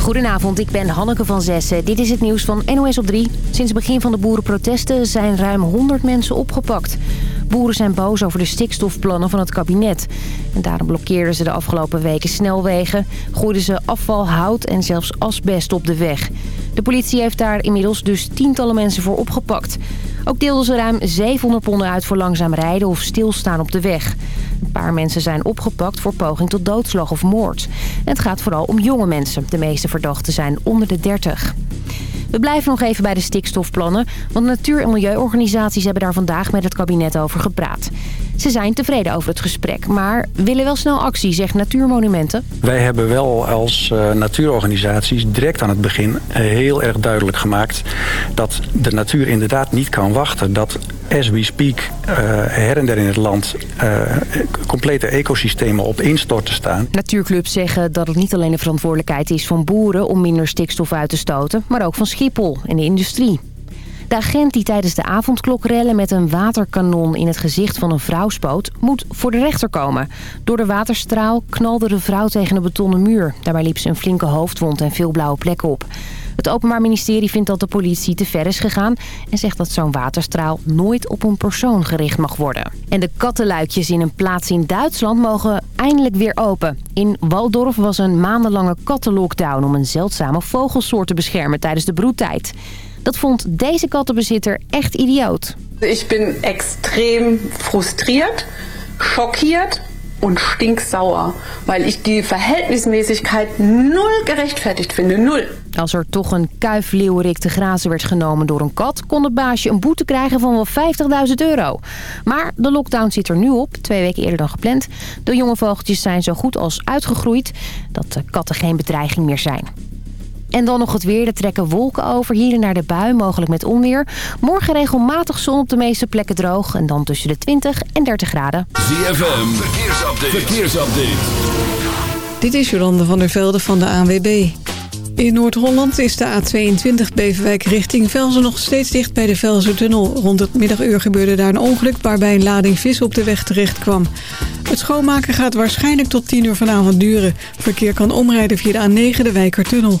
Goedenavond, ik ben Hanneke van Zessen. Dit is het nieuws van NOS op 3. Sinds het begin van de boerenprotesten zijn ruim 100 mensen opgepakt. Boeren zijn boos over de stikstofplannen van het kabinet. En daarom blokkeerden ze de afgelopen weken snelwegen... gooiden ze afval, hout en zelfs asbest op de weg. De politie heeft daar inmiddels dus tientallen mensen voor opgepakt. Ook deelden ze ruim 700 ponden uit voor langzaam rijden of stilstaan op de weg. Een paar mensen zijn opgepakt voor poging tot doodslag of moord. Het gaat vooral om jonge mensen. De meeste verdachten zijn onder de 30. We blijven nog even bij de stikstofplannen, want natuur- en milieuorganisaties hebben daar vandaag met het kabinet over gepraat. Ze zijn tevreden over het gesprek, maar willen wel snel actie, zegt Natuurmonumenten. Wij hebben wel als uh, natuurorganisaties direct aan het begin uh, heel erg duidelijk gemaakt dat de natuur inderdaad niet kan wachten. Dat as we speak uh, her en der in het land complete ecosystemen op instorten staan. Natuurclubs zeggen dat het niet alleen de verantwoordelijkheid is van boeren om minder stikstof uit te stoten, maar ook van Schiphol en de industrie. De agent die tijdens de avondklokrellen met een waterkanon in het gezicht van een vrouw spoot... moet voor de rechter komen. Door de waterstraal knalde de vrouw tegen een betonnen muur. Daarbij liep ze een flinke hoofdwond en veel blauwe plekken op. Het Openbaar Ministerie vindt dat de politie te ver is gegaan... en zegt dat zo'n waterstraal nooit op een persoon gericht mag worden. En de kattenluikjes in een plaats in Duitsland mogen eindelijk weer open. In Waldorf was een maandenlange kattenlockdown... om een zeldzame vogelsoort te beschermen tijdens de broedtijd. Dat vond deze kattenbezitter echt idioot. Ik ben extreem frustreerd, schockiert und stinksauer, weil ich die Verhältnismäßigkeit null gerechtfertigt finde, null. Als er toch een kuifleeuwerik te grazen werd genomen door een kat... kon het baasje een boete krijgen van wel 50.000 euro. Maar de lockdown zit er nu op, twee weken eerder dan gepland. De jonge vogeltjes zijn zo goed als uitgegroeid... dat de katten geen bedreiging meer zijn. En dan nog het weer. Er trekken wolken over hier en naar de bui, mogelijk met onweer. Morgen regelmatig zon op de meeste plekken droog. En dan tussen de 20 en 30 graden. ZFM, verkeersupdate. verkeersupdate. Dit is Jolande van der Velde van de ANWB. In Noord-Holland is de A22 Beverwijk richting Velzen nog steeds dicht bij de Velzertunnel. Rond het middaguur gebeurde daar een ongeluk waarbij een lading vis op de weg terecht kwam. Het schoonmaken gaat waarschijnlijk tot 10 uur vanavond duren. Verkeer kan omrijden via de A9 de Wijkertunnel.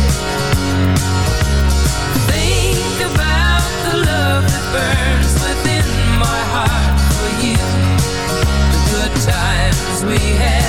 we had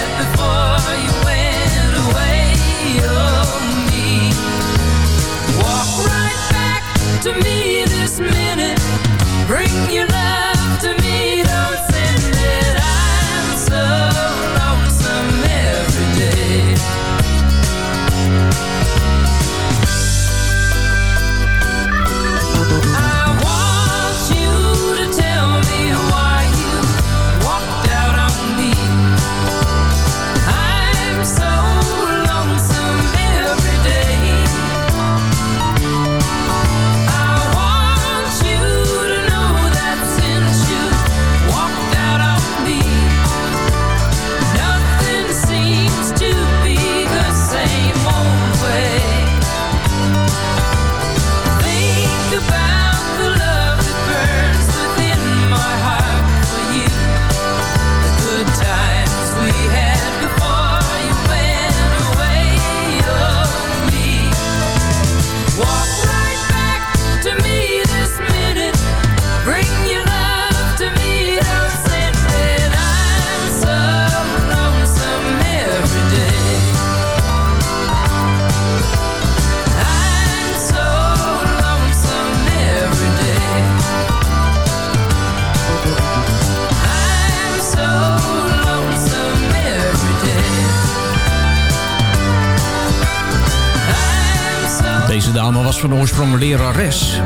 Lerares.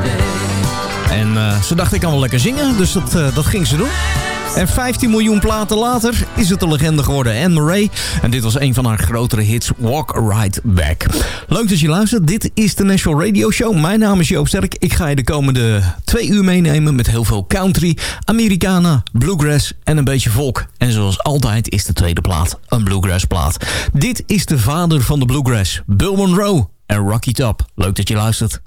En eh, ze dacht, ik kan wel lekker zingen, dus dat, eh, dat ging ze doen. En 15 miljoen platen later is het de legende geworden Anne Murray. En dit was een van haar grotere hits, Walk Right Back. Leuk dat je luistert. Dit is de National Radio Show. Mijn naam is Joop Sterk. Ik ga je de komende twee uur meenemen met heel veel country, Americana, bluegrass en een beetje volk. En zoals altijd is de tweede plaat een bluegrass plaat. Dit is de vader van de bluegrass, Bill Monroe en Rocky Top. Leuk dat je luistert.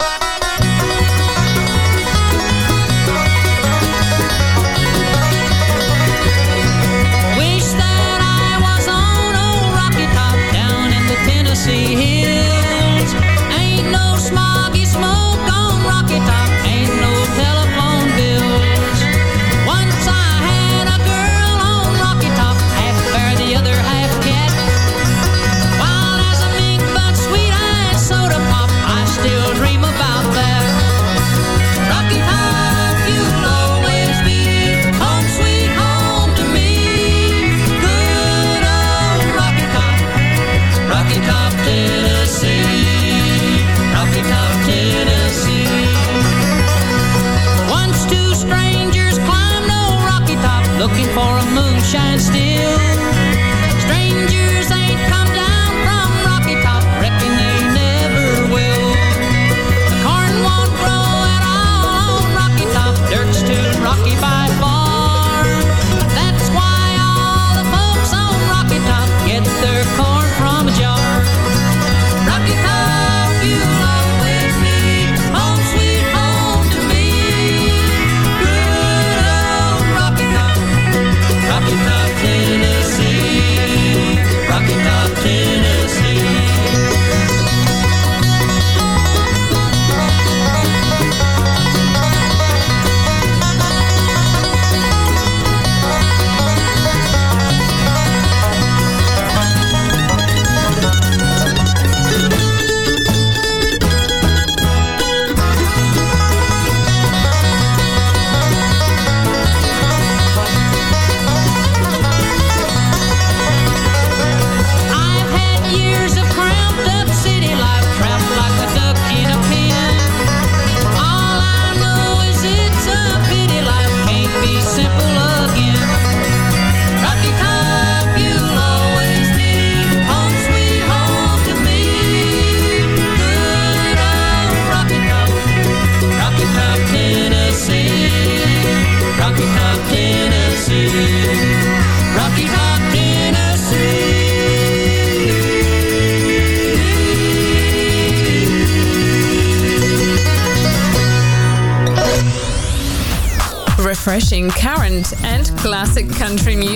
current and classic country music.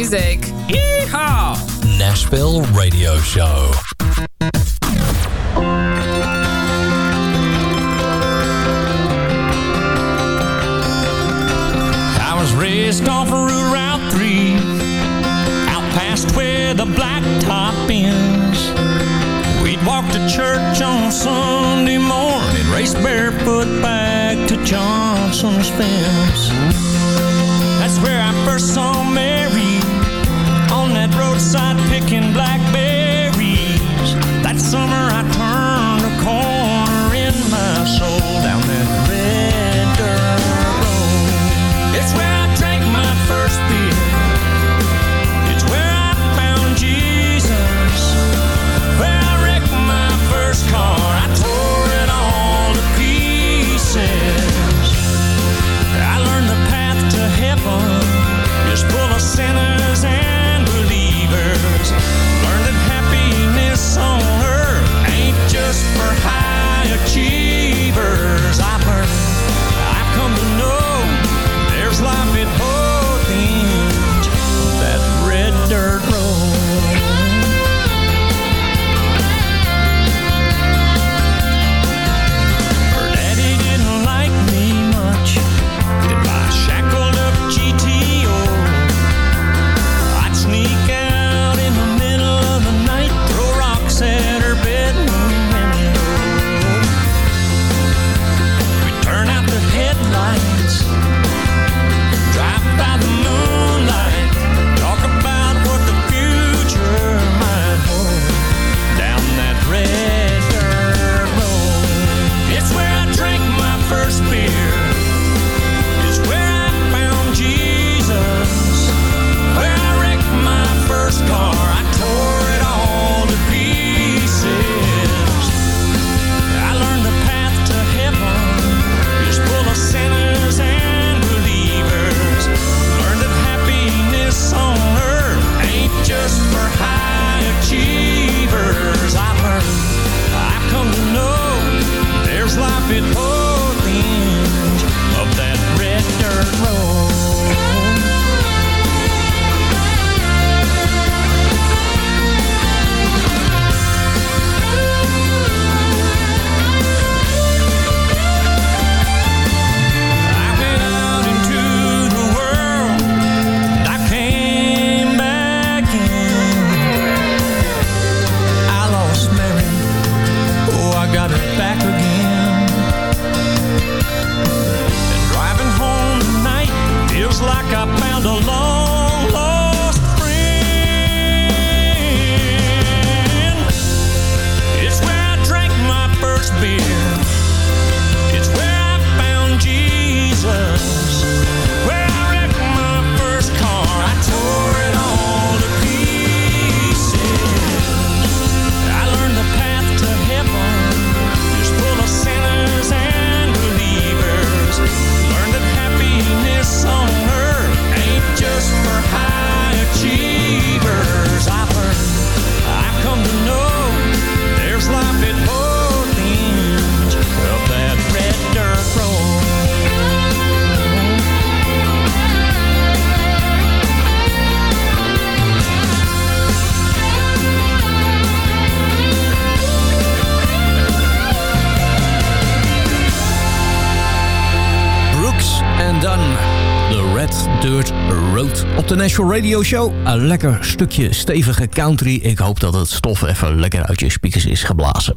National Radio Show. Een lekker stukje stevige country. Ik hoop dat het stof even lekker uit je speakers is geblazen.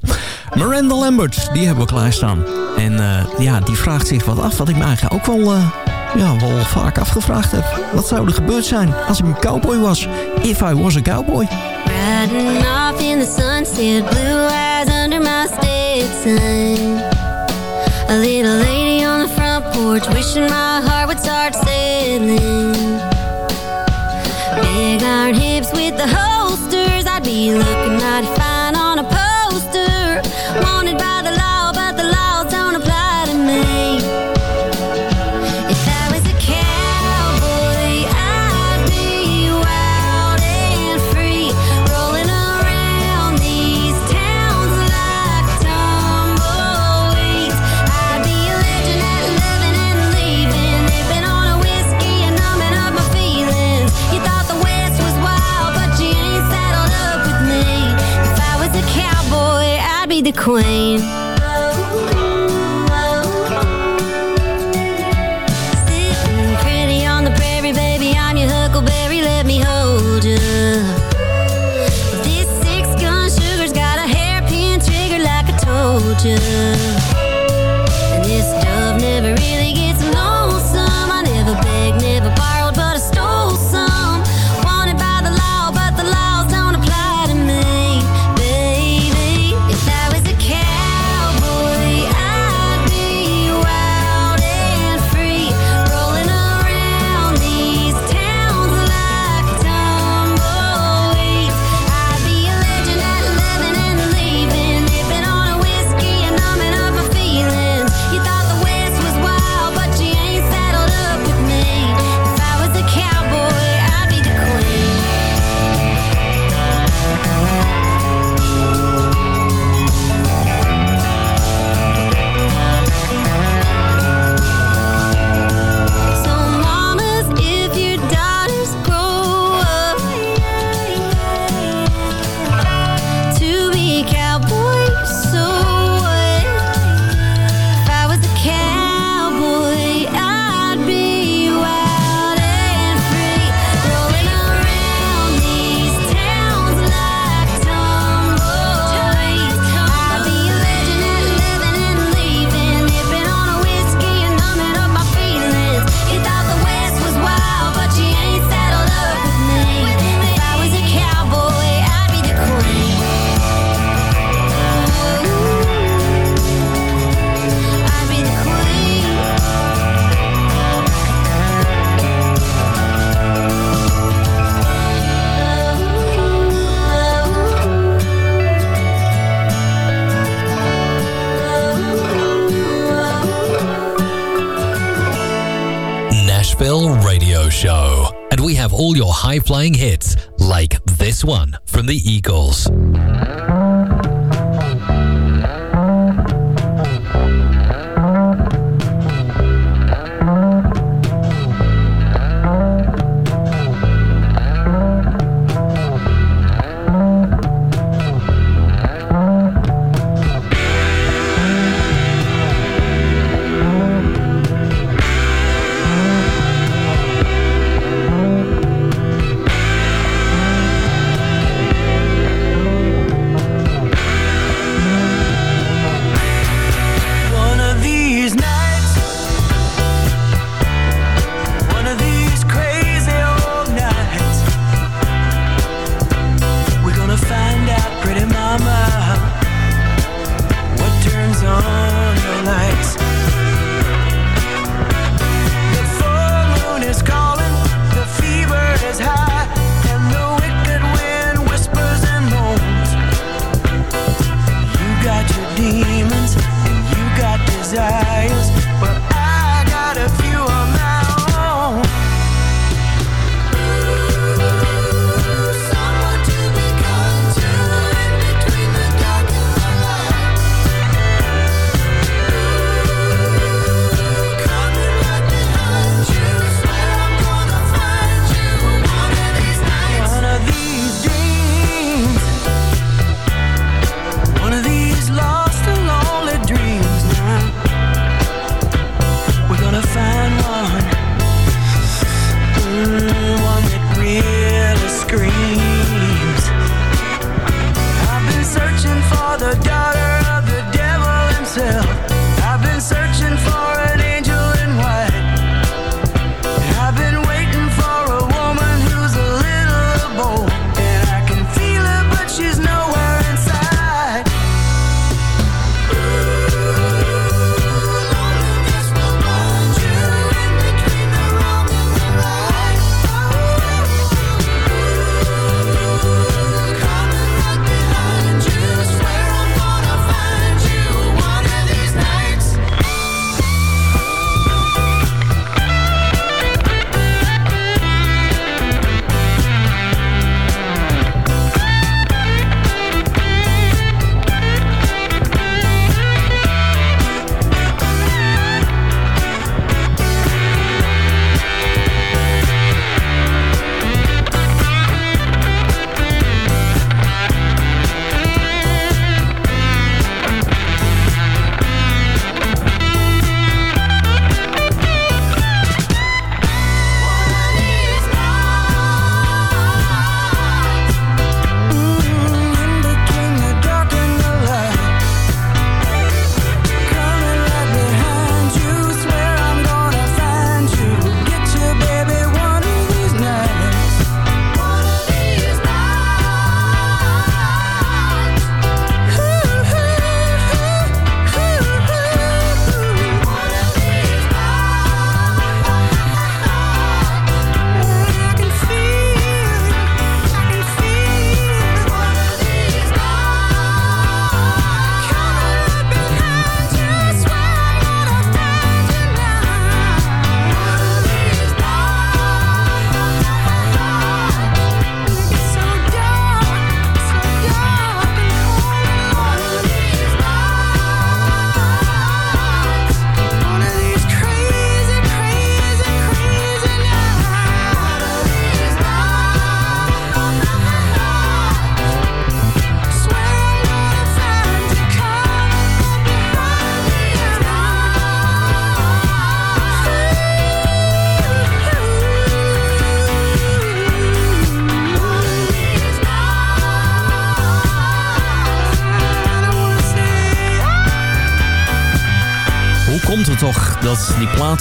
Miranda Lambert, die hebben we klaarstaan. En eh, ja, die vraagt zich wat af, wat ik me eigenlijk ook wel, eh, ja, wel vaak afgevraagd heb. Wat zou er gebeurd zijn als ik een cowboy was? If I was a cowboy. Riding off in the sunset, blue eyes under my Stetson. A little lady on the front porch, wishing my heart would start sailing. Big iron hips with the holsters. I'd be looking mighty fine hits like this one from the Eagles.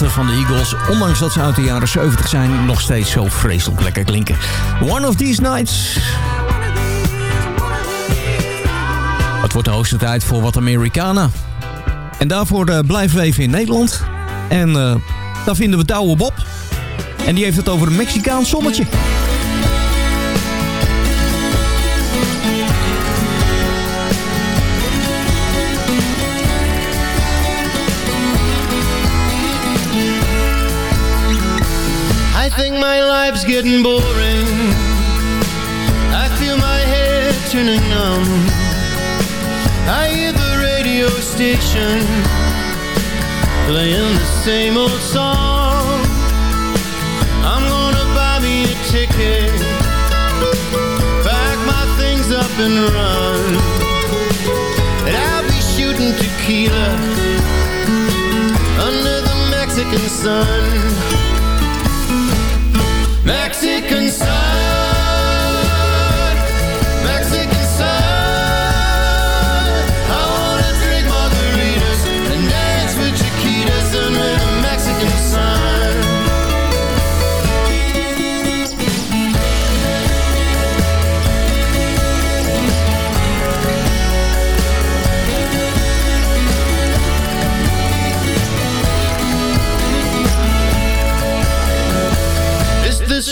Van de Eagles, ondanks dat ze uit de jaren 70 zijn, nog steeds zo vreselijk lekker klinken? One of these nights. Het wordt de hoogste tijd voor wat Americana. En daarvoor eh, blijven we even in Nederland. En eh, daar vinden we Douwe Bob. En die heeft het over een Mexicaans zonnetje. I think my life's getting boring. I feel my head turning numb. I hear the radio station playing the same old song. I'm gonna buy me a ticket, pack my things up and run. And I'll be shooting tequila under the Mexican sun.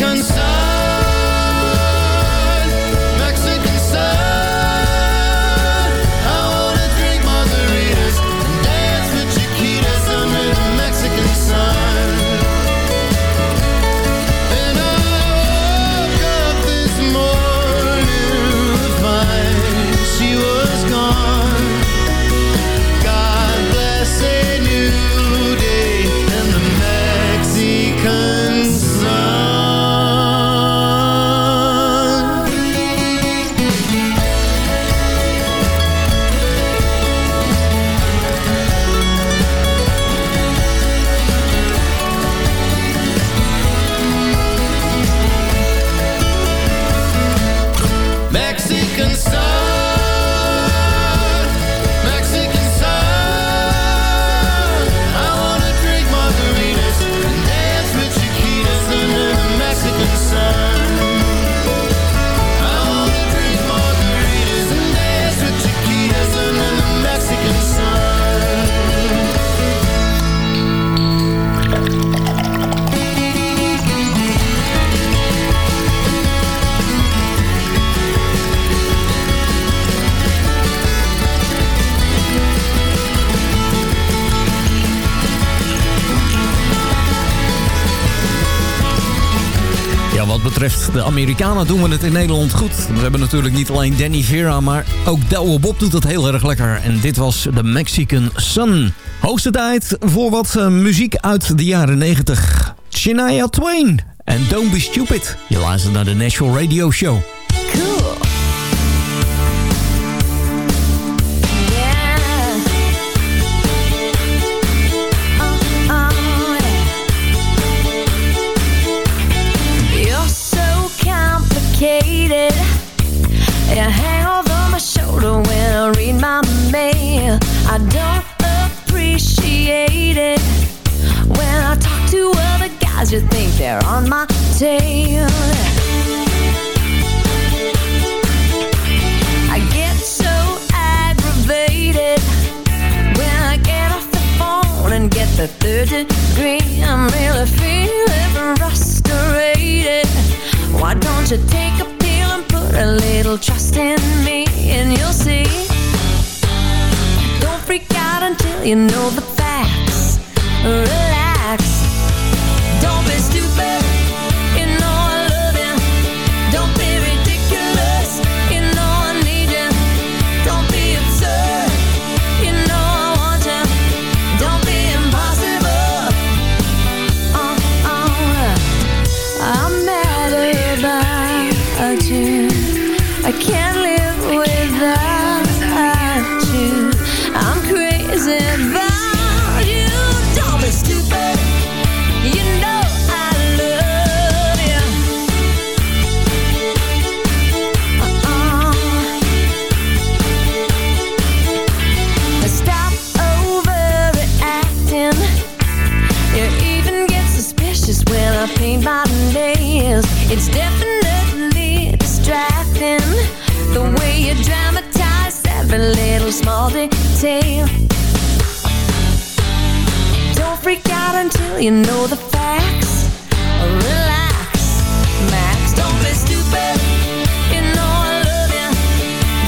reconcile Amerikanen doen we het in Nederland goed. We hebben natuurlijk niet alleen Danny Vera, maar ook Douwe Bob doet het heel erg lekker. En dit was de Mexican Sun. Hoogste tijd voor wat eh, muziek uit de jaren 90. Shania Twain en Don't Be Stupid. Je luistert naar de National Radio Show. You on my tail. I get so aggravated when I get off the phone and get the third degree. I'm really feeling frustrated. Why don't you take a pill and put a little trust in me and you'll see? Don't freak out until you know the facts. Relax. Detail. Don't freak out until you know the facts. Relax, Max. Don't be stupid. You know I love you.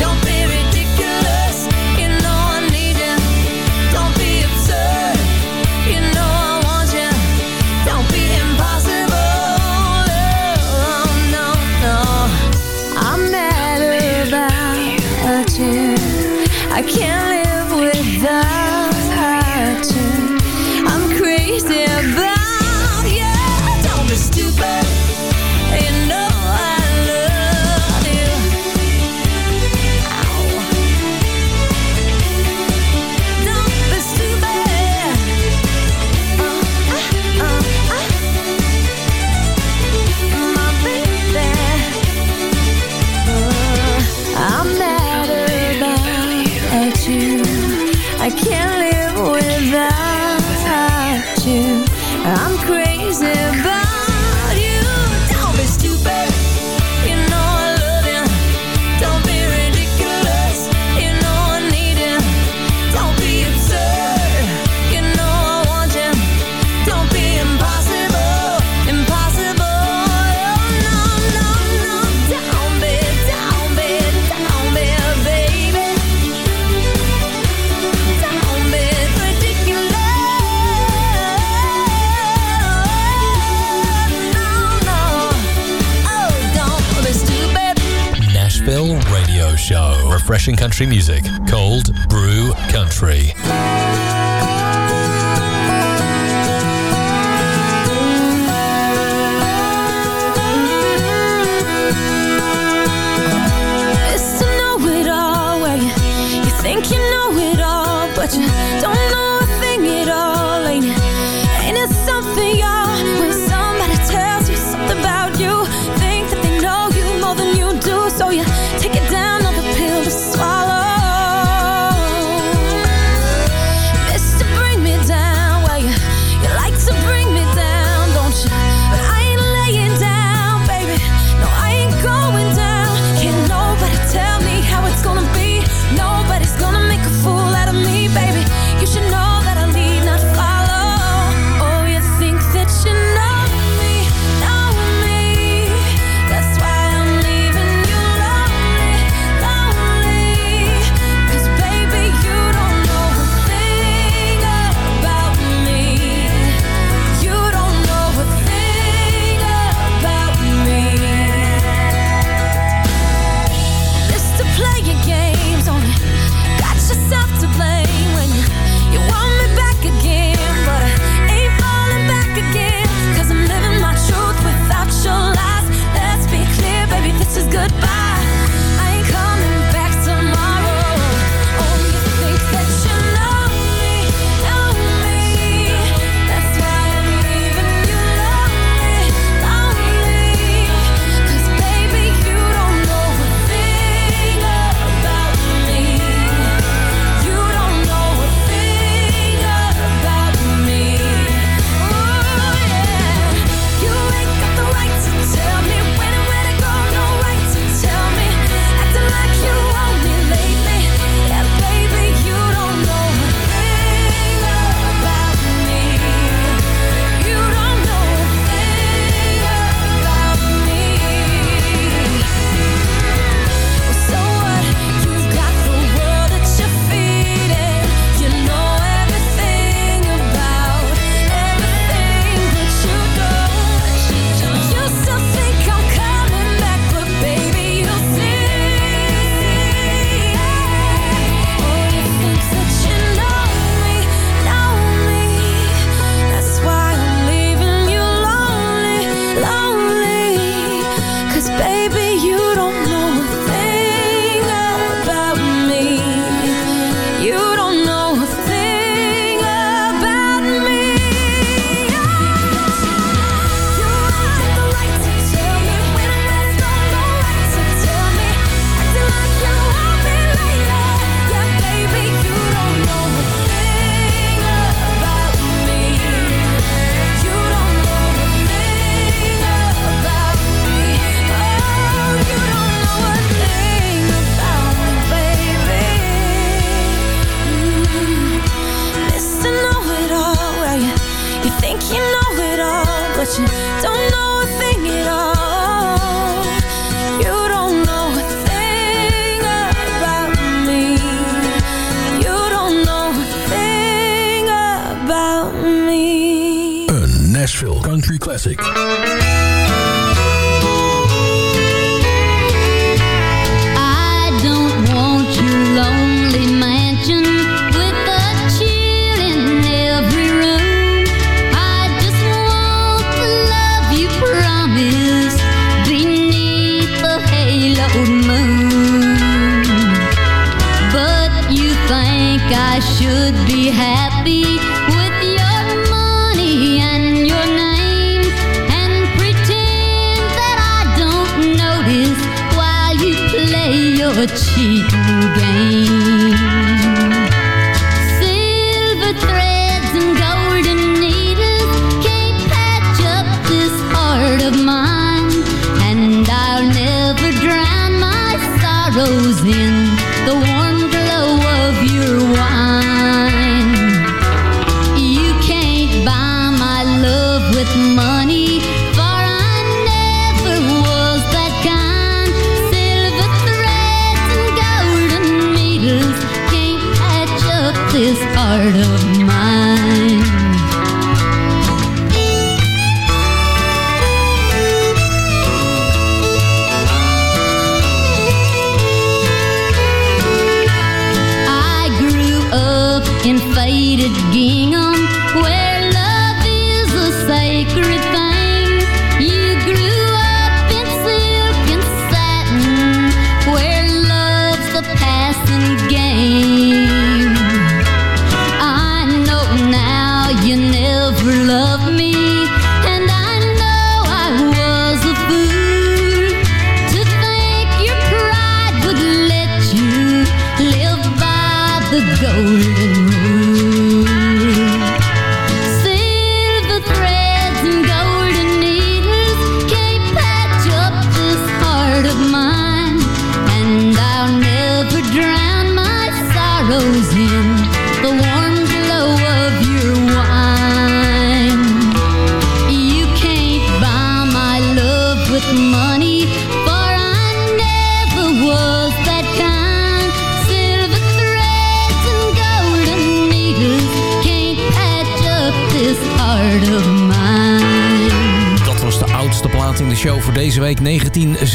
Don't be ridiculous. You know I need you. Don't be absurd. You know I want you. Don't be impossible. Oh, no, no. I'm mad about you. I can't live without her too Refreshing country music. Cold Brew Country. It's to know it all where you, you think you know it all, but you don't know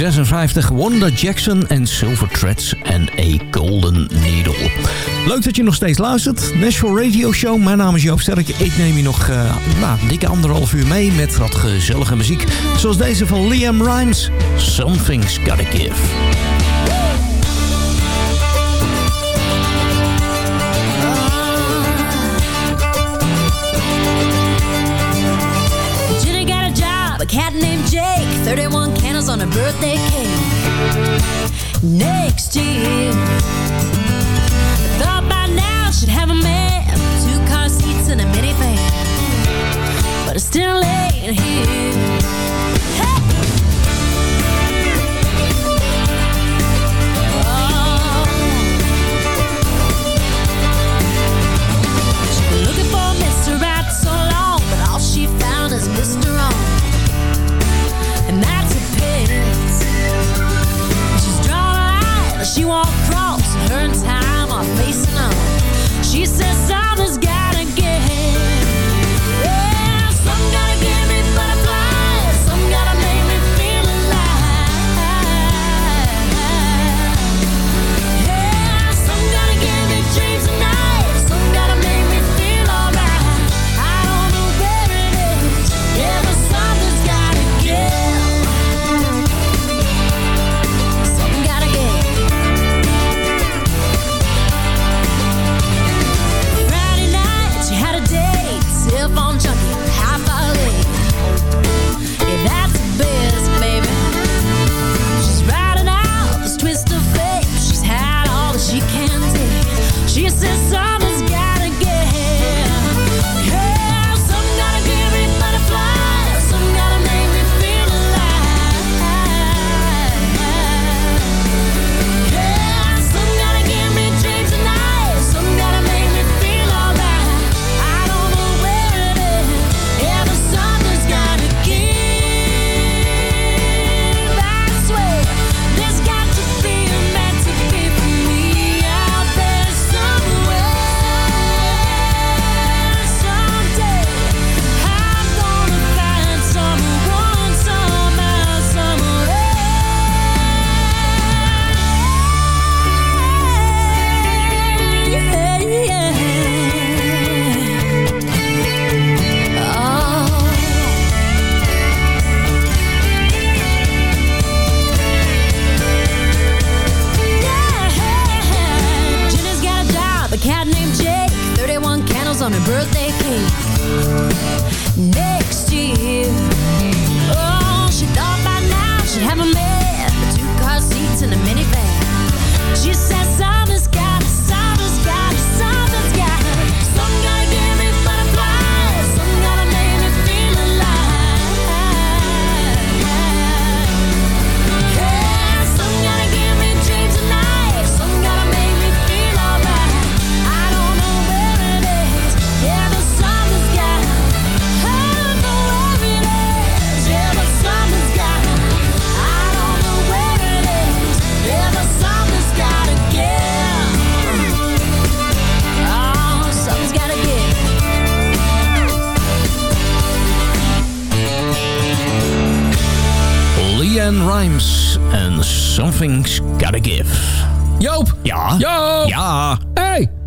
1956 Wanda Jackson en Silver Threads en A Golden Needle. Leuk dat je nog steeds luistert. National Radio Show. Mijn naam is Joop Sterk. Ik neem je nog eh, nou, een dikke anderhalf uur mee met wat gezellige muziek. Zoals deze van Liam Rimes. Something's Gotta Give. Jake, 31 on a birthday cake next year. I thought by now I should have a man, two car seats and a minivan, but it's still ain't here.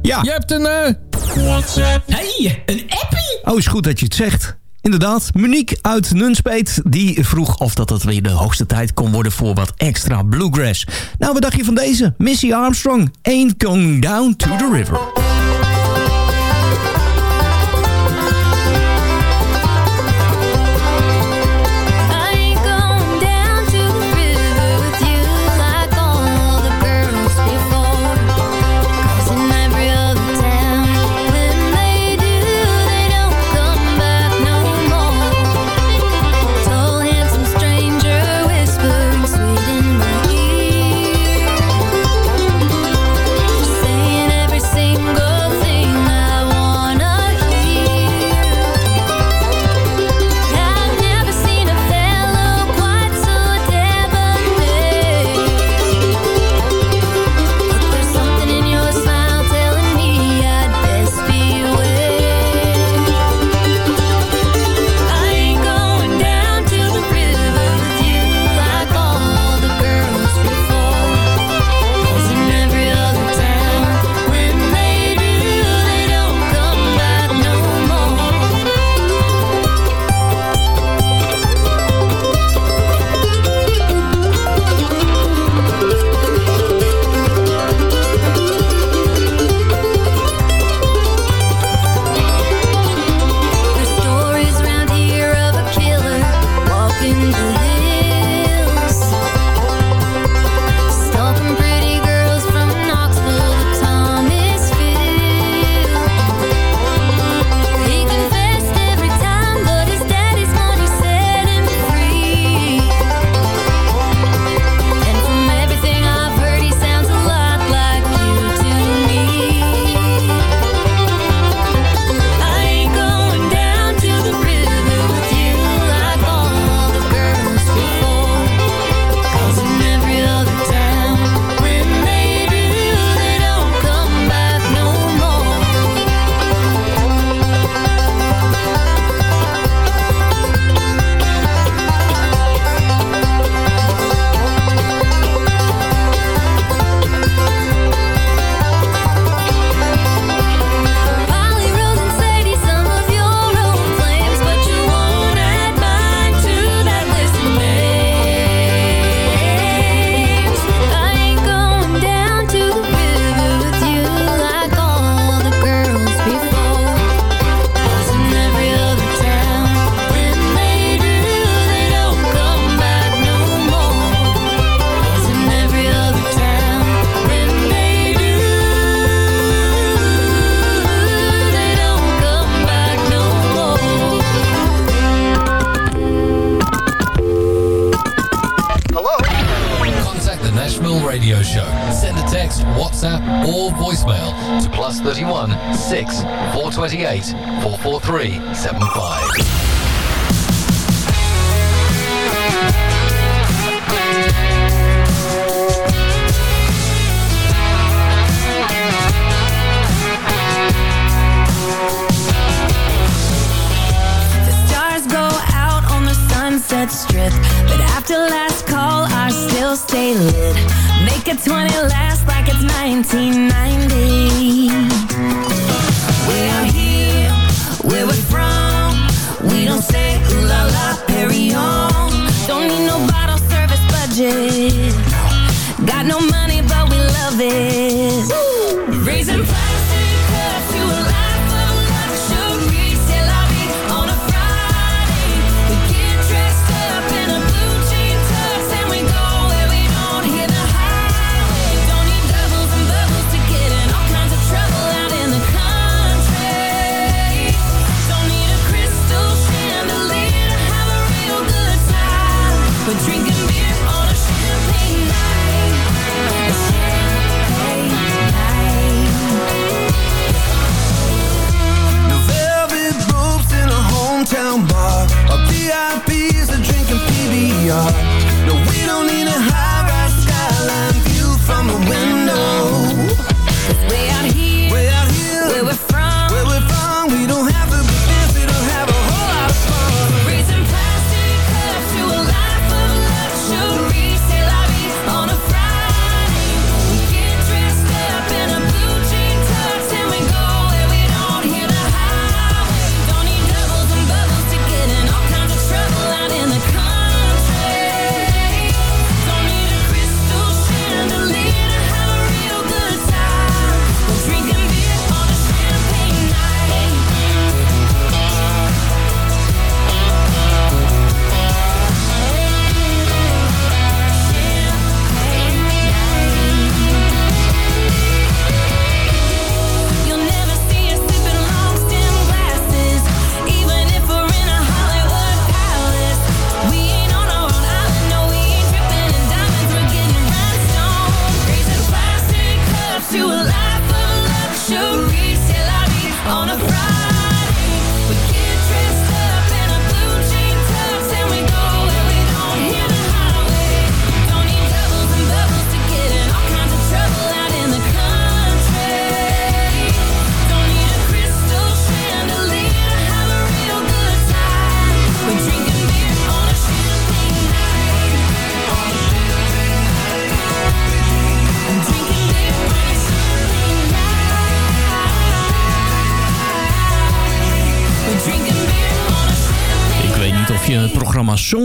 Ja. Je hebt een... WhatsApp. hey, een appie. Oh, is goed dat je het zegt. Inderdaad, Monique uit Nunspeet die vroeg of dat het weer de hoogste tijd kon worden voor wat extra bluegrass. Nou, wat dacht je van deze? Missy Armstrong, Ain't Going Down to the River.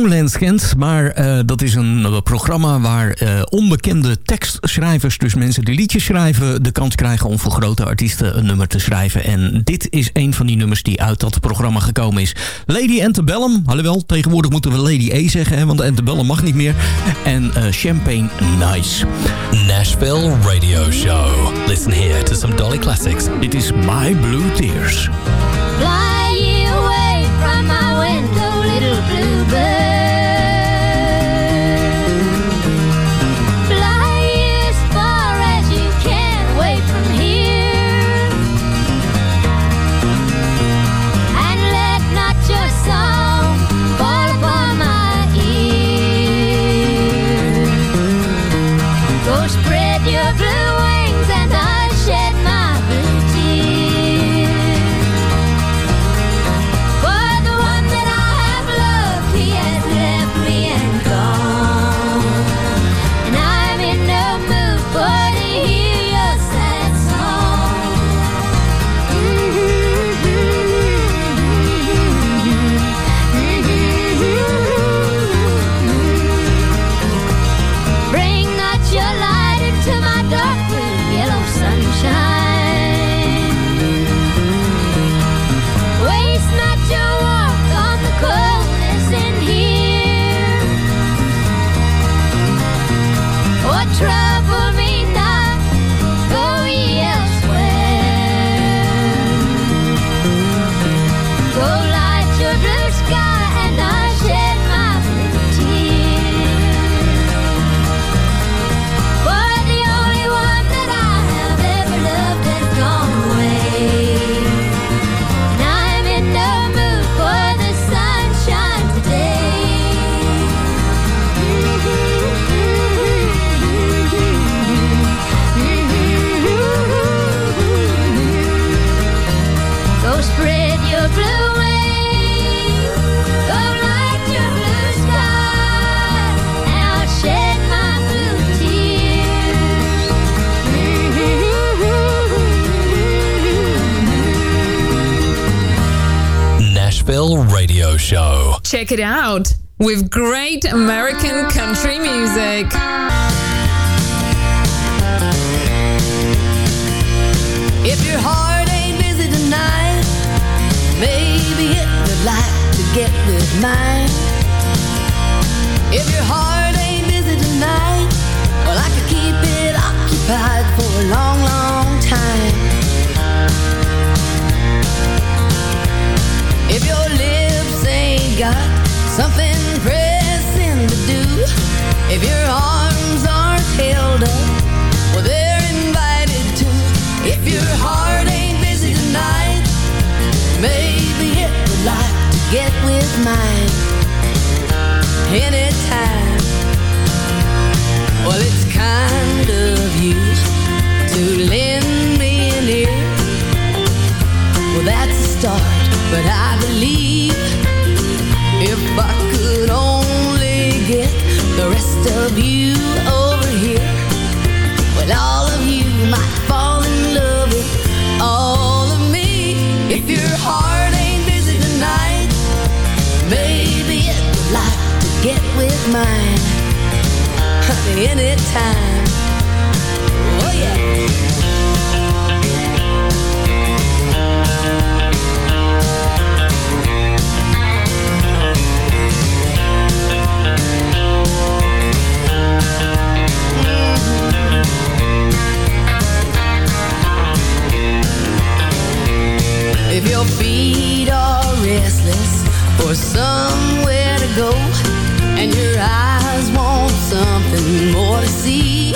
Songlands kent, maar eh, dat is een eh, programma waar eh, onbekende tekstschrijvers, dus mensen die liedjes schrijven, de kans krijgen om voor grote artiesten een nummer te schrijven. En dit is een van die nummers die uit dat programma gekomen is. Lady Antebellum, alhoewel, tegenwoordig moeten we Lady E zeggen, hè, want Antebellum mag niet meer. En eh, Champagne Nice. Nashville Radio Show. Listen here to some Dolly classics. Dit is My Blue Tears. Fly Check it out. With great American something pressing to do, if your arms aren't held up, well, they're invited to. If your heart ain't busy tonight, maybe it would like to get with mine anytime. Well, it's kind of you to lend me an ear. Well, that's a start, but I believe I could only get the rest of you over here, well, all of you might fall in love with all of me. If your heart ain't busy tonight, maybe it would like to get with mine, honey, anytime. If your feet are restless for somewhere to go And your eyes want something more to see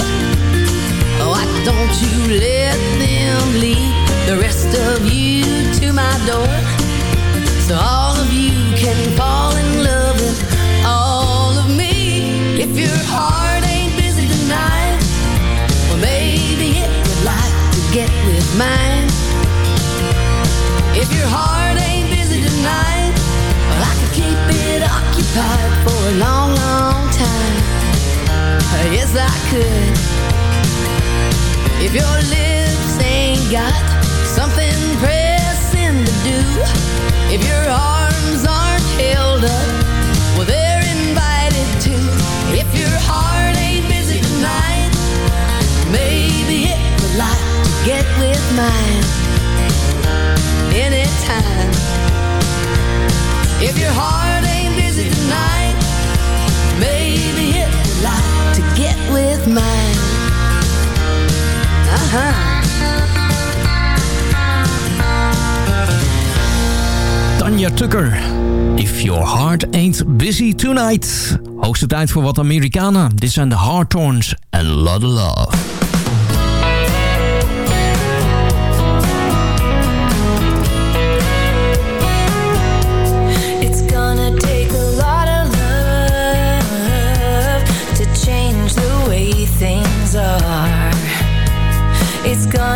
oh, Why don't you let them lead the rest of you to my door? So all of you can fall in love with all of me. If your heart ain't busy tonight Well maybe it would like to get with mine. If your heart ain't busy tonight, well, I could keep it occupied for a long, long time. Yes, I could. If your lips ain't got something pressing to do, if your arms aren't held up, well, they're invited to. If your heart ain't busy tonight, maybe it would like to get with mine anytime. If your heart ain't busy tonight, maybe it would like to get with mine. Uh-huh. Tanya Tucker. If your heart ain't busy tonight. Hoogste tijd voor wat Americana. Dit zijn de Hardtorns en Lot of Love. It's gone.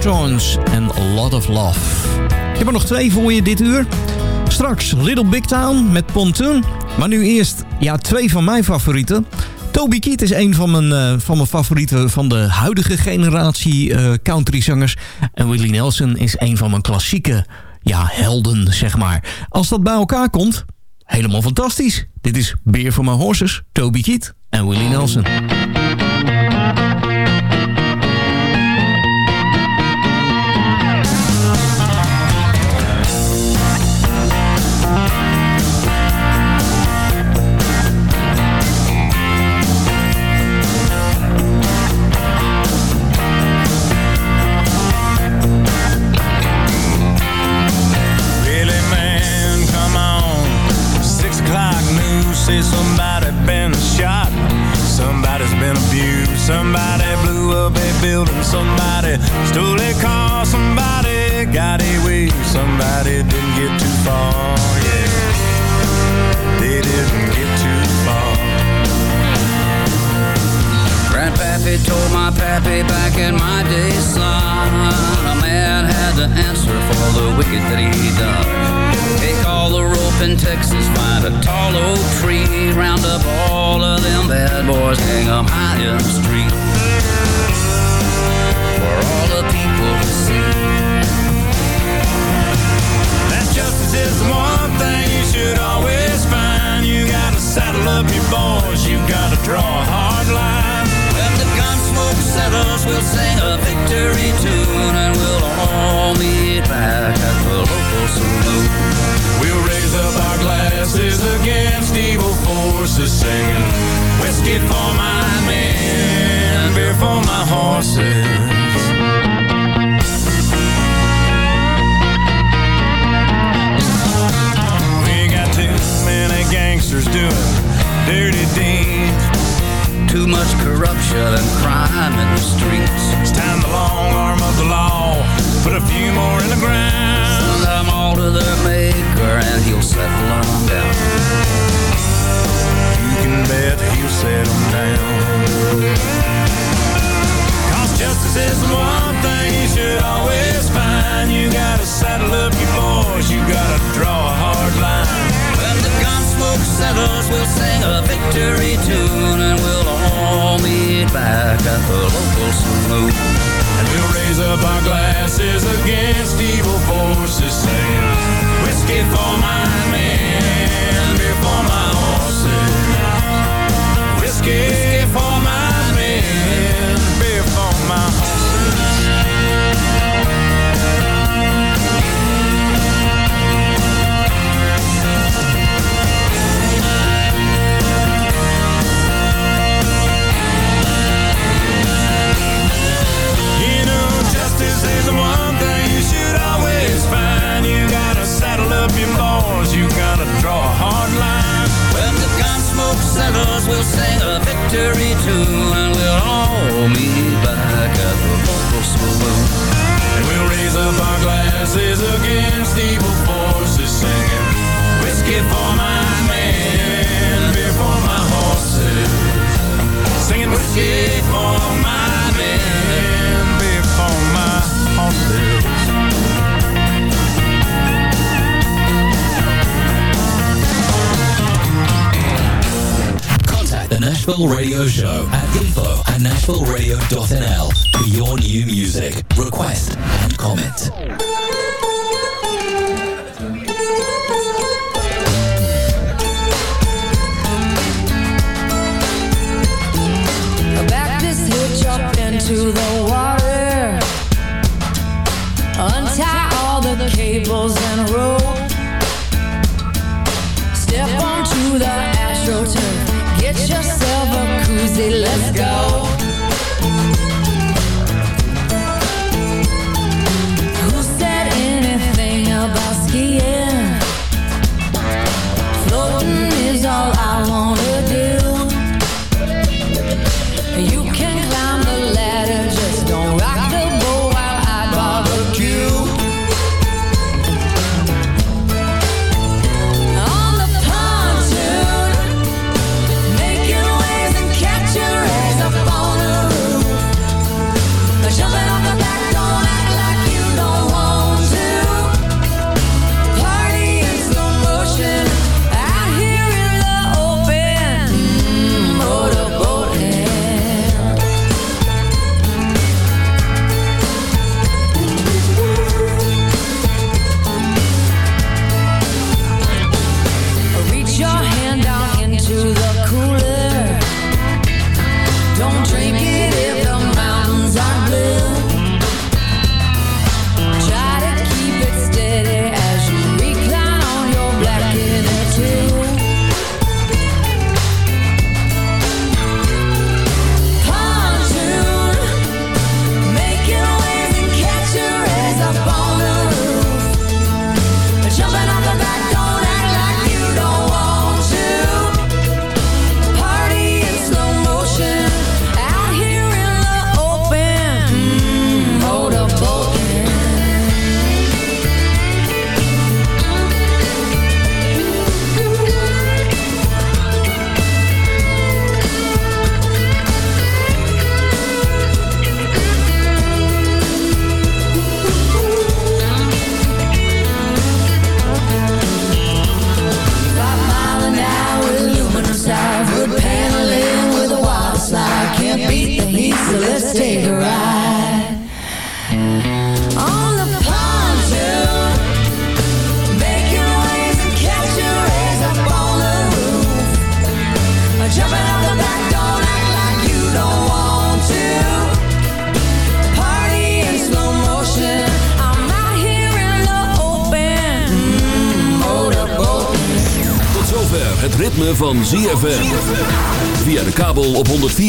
Cartoons and A Lot of Love. Ik heb er nog twee voor je dit uur. Straks Little Big Town met Pontoon. Maar nu eerst ja, twee van mijn favorieten. Toby Keat is een van mijn, eh, van mijn favorieten van de huidige generatie eh, uh, countryzangers. En Willie Nelson is een van mijn klassieke ja, helden, zeg maar. Als dat bij elkaar komt, helemaal fantastisch. Dit is Beer voor mijn horses, Toby Keat en Willie Nelson. happy back in my day, son. A man had to answer for the wicked that he done. Take all the rope in Texas, find a tall old tree, round up all of them bad boys, hang 'em high in the street. victory tune And we'll all meet back at the local saloon And we'll raise up our glasses against evil forces Singing whiskey for my men, beer for my horses. Singing whiskey Nashville Radio Show at info at nashvilleradio.nl for your new music, request, and comment. Back this hitch up into the water Let's go.